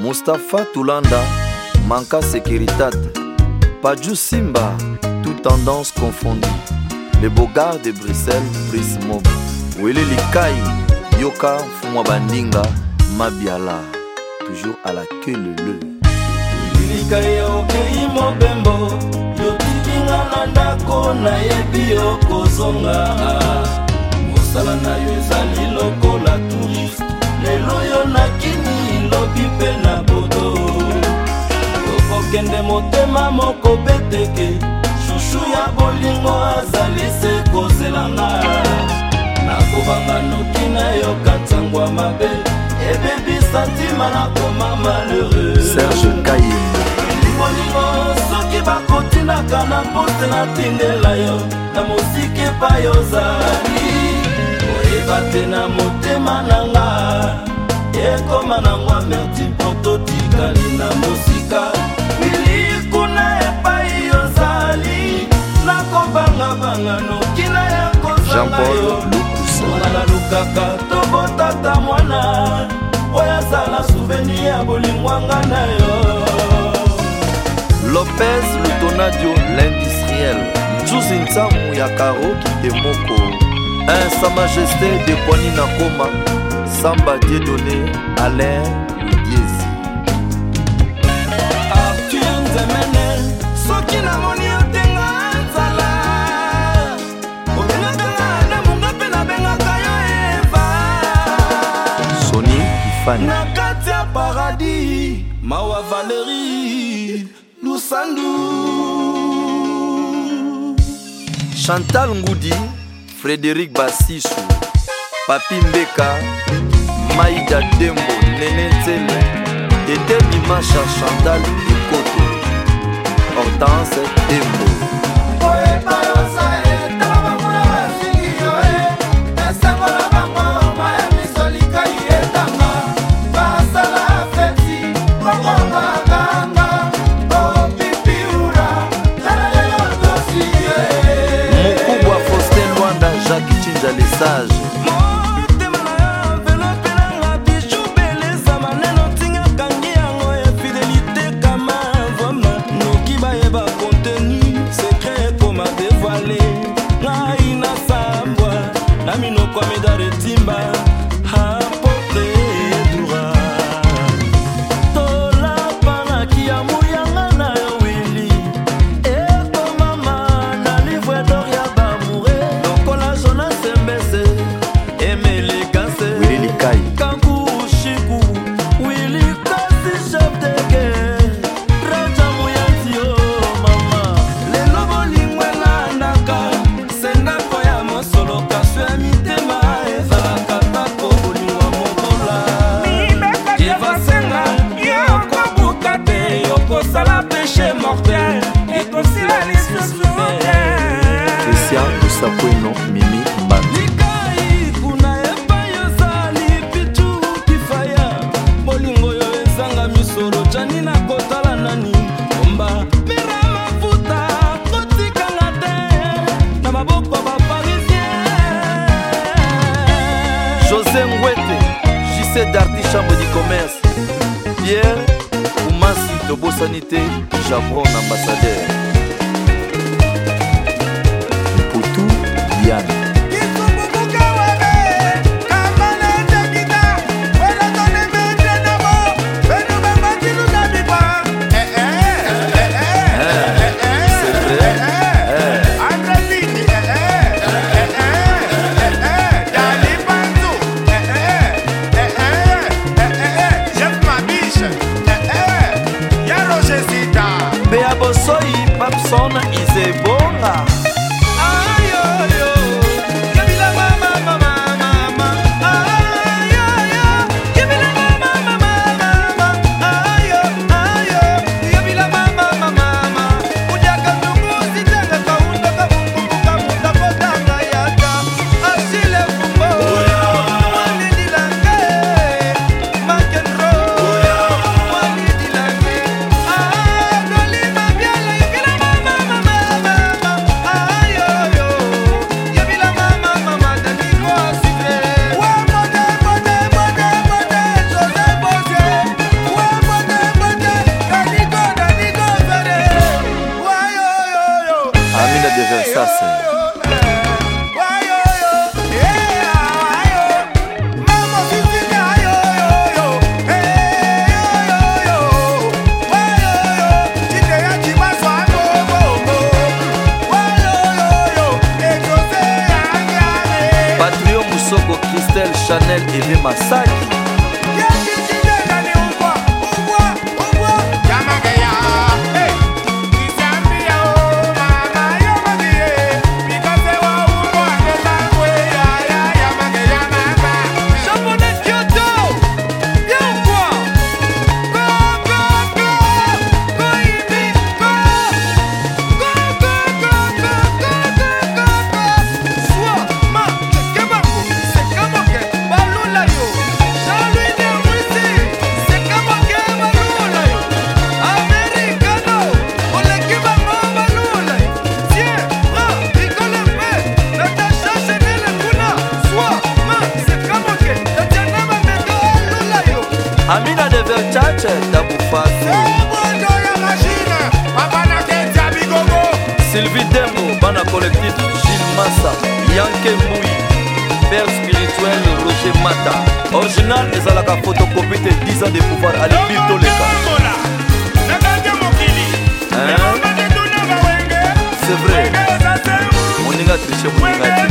Mustapha Toulanda, Manka Securitate, Pajou Simba, toutes tendances confondues. Les Bogards de Bruxelles, Prismo, Wele Likai, Yoka Fumwa Bandinga, Mabiala, toujours à la queue le le. likai ya okei mobembo yotikinga na ndako nayebi yo kozonga mosala na yo ata moko beteke shushu ya bolingo azali se kozelanga nakobanga noki nayoka ntango ya mabe ebebisa ntima nakoma malheureux serge kaye bolingo soki bakotinaka na mpote natindela yo na mosiki epai ozali koyeba te na motema na nga ekoma nango amerti mpo totikali na mosika jean-paul lukusalukaka tobotata mwana oyo azala souveni ya bolingwanga na yo lopez lutonadio l'industriel nzuzi ntamu ya karoki de moko un sa majesté de poani na koma samba diedone alain stéphane na kati ya paradis mawa valérie lusandu chantal ngudi frédéric basisu papi mbeka maida dembo nene nzele tete dimasha chantal ekoto hortense dembo succès chambre du commerce pierre Oumassi De te chabron ambassadeur corner is 马赛。amina devil chache dabufasi sylvie dembo bana collectif gil massa yanke mbui père spirituel roger mata original ezalaka photocopie te 10 ans de pouvoir alibir toleka c'est vrai moninga triche moninga